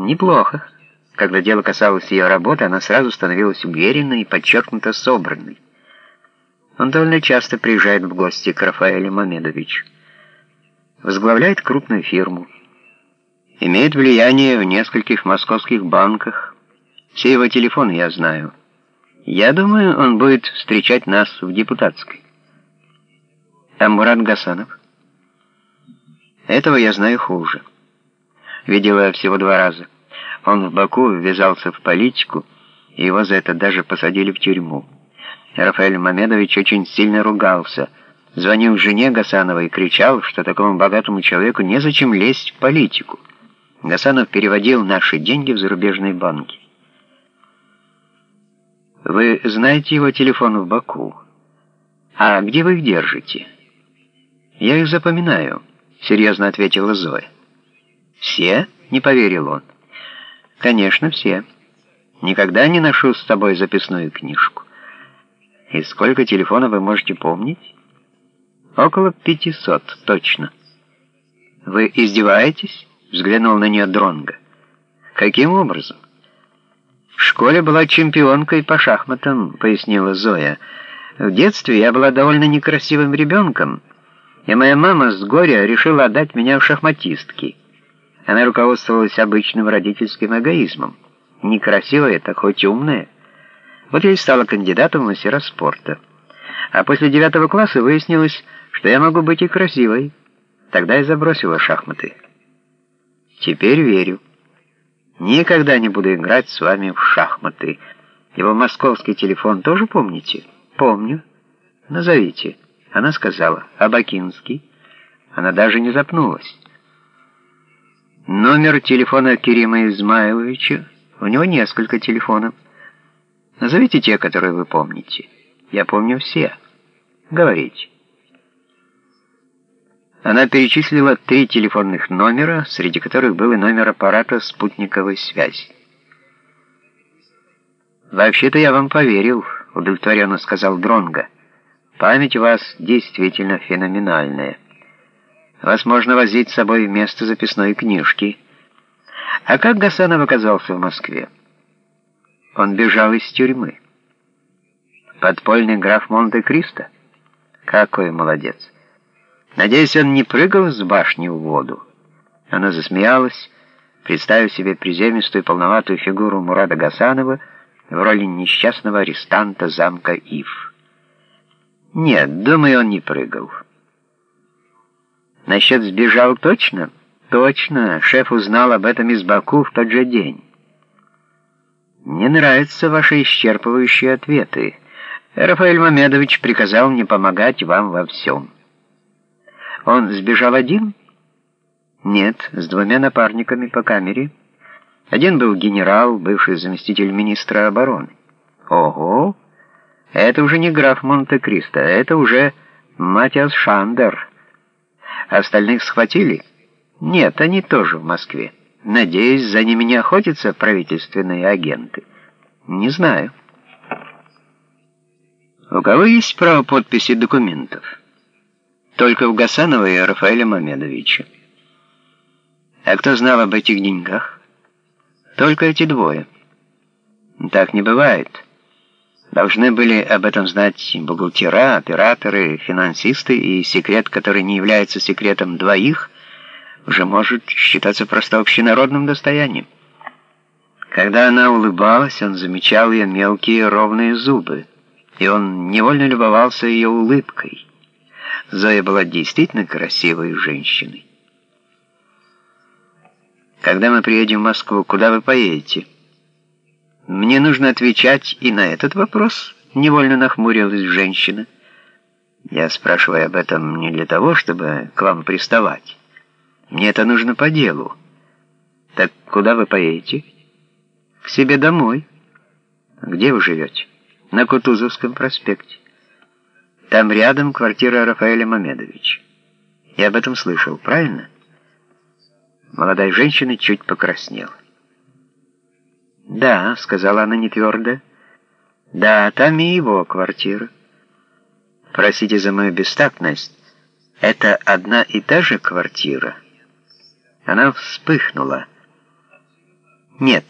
Неплохо. Когда дело касалось ее работы, она сразу становилась уверенной и подчеркнуто собранной. Он довольно часто приезжает в гости к Рафаэлю Мамедовичу. Возглавляет крупную фирму. Имеет влияние в нескольких московских банках. Все его телефоны я знаю. Я думаю, он будет встречать нас в депутатской. А Мурат Гасанов? Этого я знаю хуже. Видела всего два раза. Он в Баку ввязался в политику, и его за это даже посадили в тюрьму. Рафаэль Мамедович очень сильно ругался, звонил жене Гасанова и кричал, что такому богатому человеку незачем лезть в политику. Гасанов переводил наши деньги в зарубежные банки. Вы знаете его телефон в Баку? А где вы их держите? Я их запоминаю, серьезно ответила Зоя. Все? Не поверил он. Конечно, все. Никогда не ношу с собой записную книжку. И сколько телефонов вы можете помнить? Около пятисот, точно. Вы издеваетесь? Взглянул на нее Дронга. Каким образом? В школе была чемпионкой по шахматам, пояснила Зоя. В детстве я была довольно некрасивым ребенком, и моя мама с горя решила отдать меня в шахматистки. Она руководствовалась обычным родительским эгоизмом. Некрасивая, так хоть умная. Вот я и стала кандидатом в мастера спорта. А после девятого класса выяснилось, что я могу быть и красивой. Тогда я забросила шахматы. Теперь верю. Никогда не буду играть с вами в шахматы. Его московский телефон тоже помните? Помню. Назовите. Она сказала. Абакинский. Она даже не запнулась. Номер телефона Керима Измайловича. У него несколько телефонов. Назовите те, которые вы помните. Я помню все. Говорите. Она перечислила три телефонных номера, среди которых был и номер аппарата спутниковой связи. «Вообще-то я вам поверил», — удовлетворенно сказал Дронга. «Память у вас действительно феноменальная. Вас можно возить с собой вместо записной книжки. А как Гасанов оказался в Москве?» Он бежал из тюрьмы. Подпольный граф Монте-Кристо? Какой молодец! Надеюсь, он не прыгал с башни в воду. Она засмеялась, представив себе приземистую полноватую фигуру Мурада Гасанова в роли несчастного арестанта замка Ив. Нет, думаю, он не прыгал. Насчет сбежал точно? Точно, шеф узнал об этом из Баку в тот же день. Мне нравятся ваши исчерпывающие ответы. Рафаэль Мамедович приказал мне помогать вам во всем. Он сбежал один? Нет, с двумя напарниками по камере. Один был генерал, бывший заместитель министра обороны. Ого! Это уже не граф Монте-Кристо, это уже Матиас Шандер. Остальных схватили? Нет, они тоже в Москве. Надеюсь, за ними не охотятся правительственные агенты. Не знаю. У кого есть право подписи документов? Только у Гасанова и Рафаэля Мамедовича. А кто знал об этих деньгах? Только эти двое. Так не бывает. Должны были об этом знать бухгалтера, операторы, финансисты, и секрет, который не является секретом двоих, уже может считаться просто общенародным достоянием. Когда она улыбалась, он замечал ее мелкие ровные зубы, и он невольно любовался ее улыбкой. Зоя была действительно красивой женщиной. «Когда мы приедем в Москву, куда вы поедете?» «Мне нужно отвечать и на этот вопрос», — невольно нахмурилась женщина. «Я спрашиваю об этом не для того, чтобы к вам приставать. Мне это нужно по делу. Так куда вы поедете?» «К себе домой». «Где вы живете?» «На Кутузовском проспекте». Там рядом квартира Рафаэля Мамедовича. Я об этом слышал, правильно? Молодая женщина чуть покраснела. «Да», — сказала она нетвердо. «Да, там и его квартира. Простите за мою бестактность. Это одна и та же квартира?» Она вспыхнула. Нет.